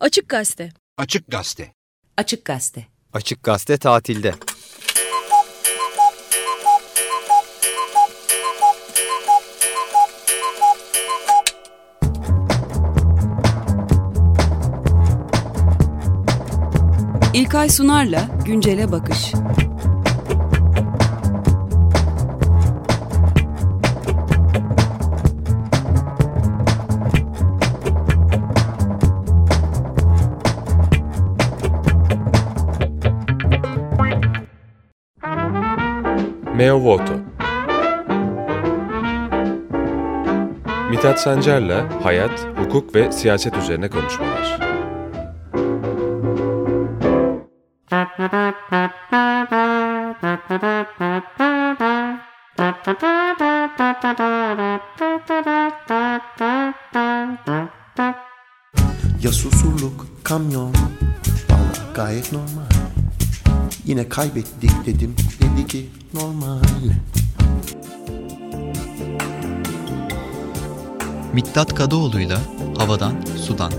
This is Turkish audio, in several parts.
Açık Gazete. Açık Gazete. Açık Gazete. Açık Gazete tatilde. İlkay Sunar'la Güncele Bakış. Meo Voto Mithat Sancar'la hayat, hukuk ve siyaset üzerine konuşmalar. Ya susurluk, kamyon, valla gayet normal. Yine kaybettik dedim, dedi ki normal. Miktat Kadıoğlu'yla Havadan Sudan.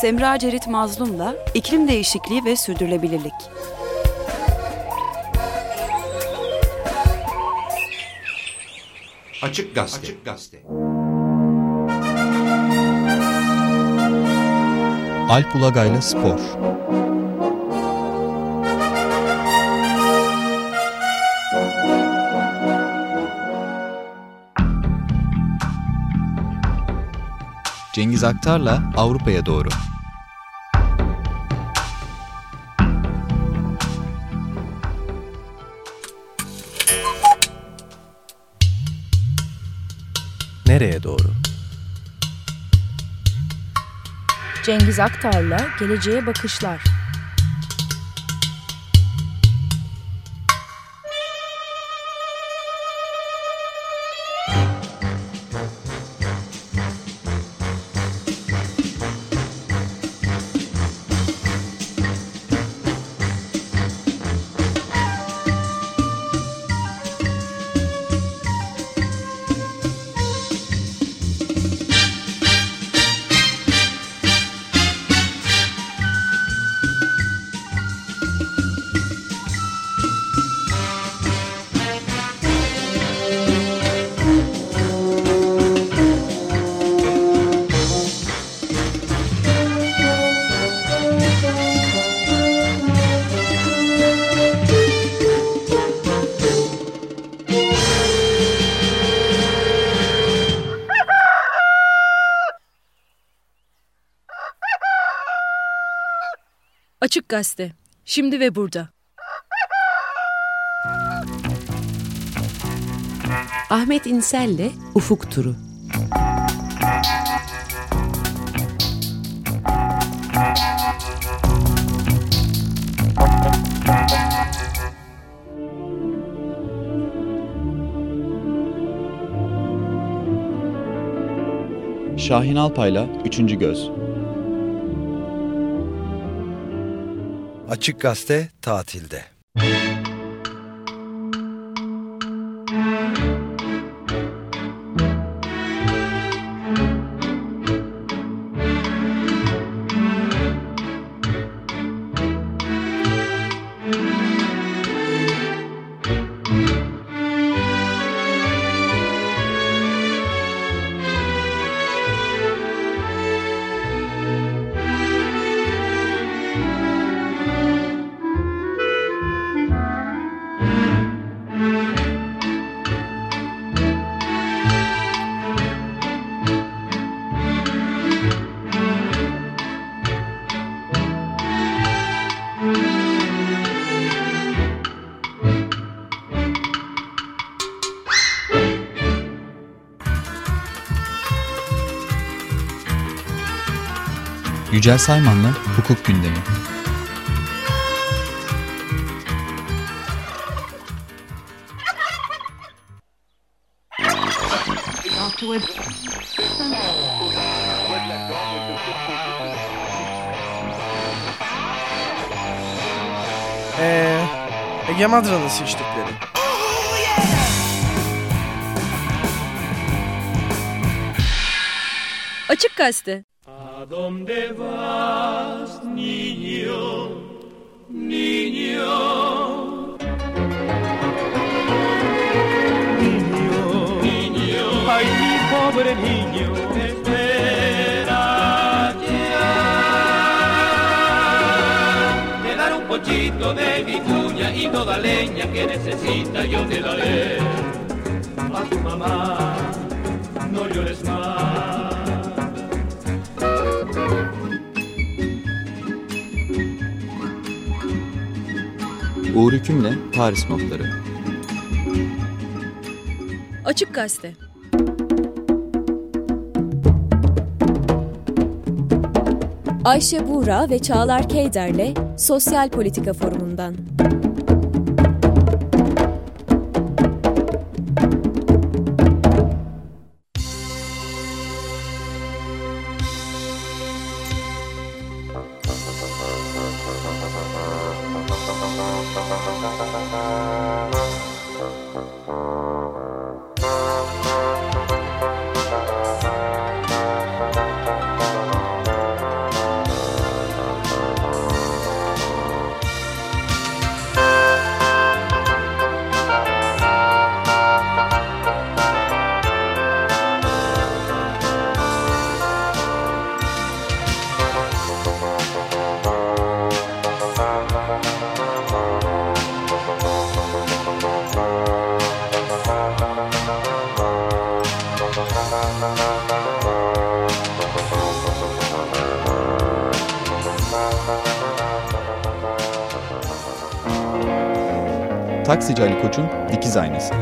Semra Cerit Mazlum'la iklim değişikliği ve sürdürülebilirlik. Açık Gazete. Açık Gazete. Alp Ulagay'la Spor. Cengiz Aktar'la Avrupa'ya doğru. Nereye doğru? Cengiz Aktar'la Geleceğe Bakışlar. Açık Gazete. Şimdi ve burada. Ahmet İnsel'le Ufuk Turu. Şahin Alpay'la Üçüncü Göz. Açık Gazete tatilde. Yücel Sayman'la Hukuk Gündemi. Ee, Ege Madra'nın seçtikleri. Açık Gazete. Ay, mi pobre niño, espera ya. Te daré un pochito de vicuña y toda leña que necesita yo te daré. A tu mamá, no llores más. Uğur Hüküm'le Paris Notları. Açık Gazete. Ayşe Buğra ve Çağlar Keyder'le Sosyal Politika Forumu'ndan. Taksici Ali Koç'un dikiz aynası.